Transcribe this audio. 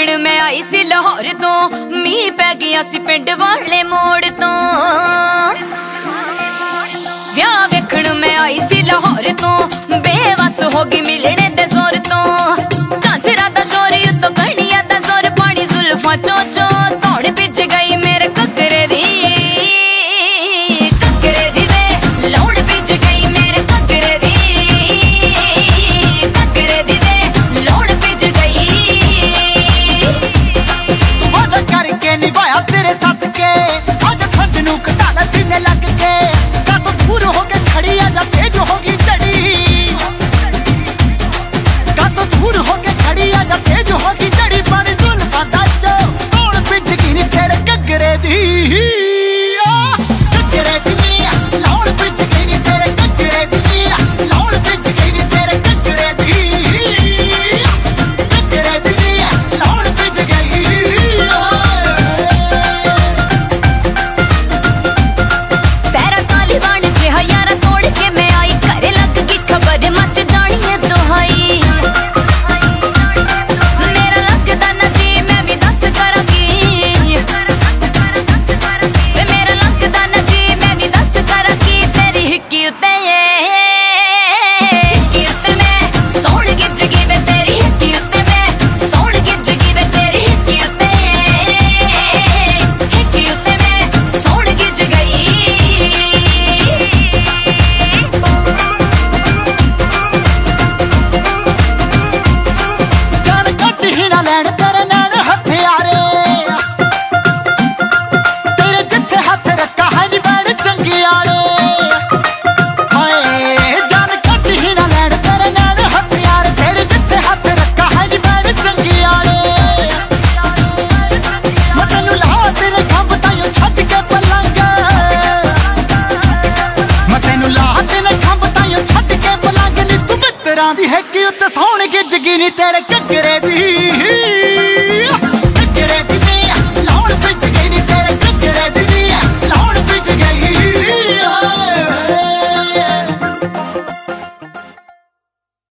ਵੇਖਣ ਮੈਂ ਆਈ ਸੀ ਲਾਹੌਰ ਤੋਂ। ਮੀਂਹ ਪੈ ਗਿਆ ਸੀ ਪਿੰਡ ਵਾਲੇ ਮੋੜ ਤੋਂ। ਵਿਆਹ ਵੇਖਣ ਮੈਂ ਆਈ ਸੀ ਲਾਹੌਰ ਤੋਂ। ਪੈਰਾਂ ਦੀ ਹੈਕੀ ਉੱਤੇ ਸੌਣ ਕੇ ਜੱਗੀ ਨਹੀਂ ਤੇਰੇ ਘੱਗਰੇ ਦੀ।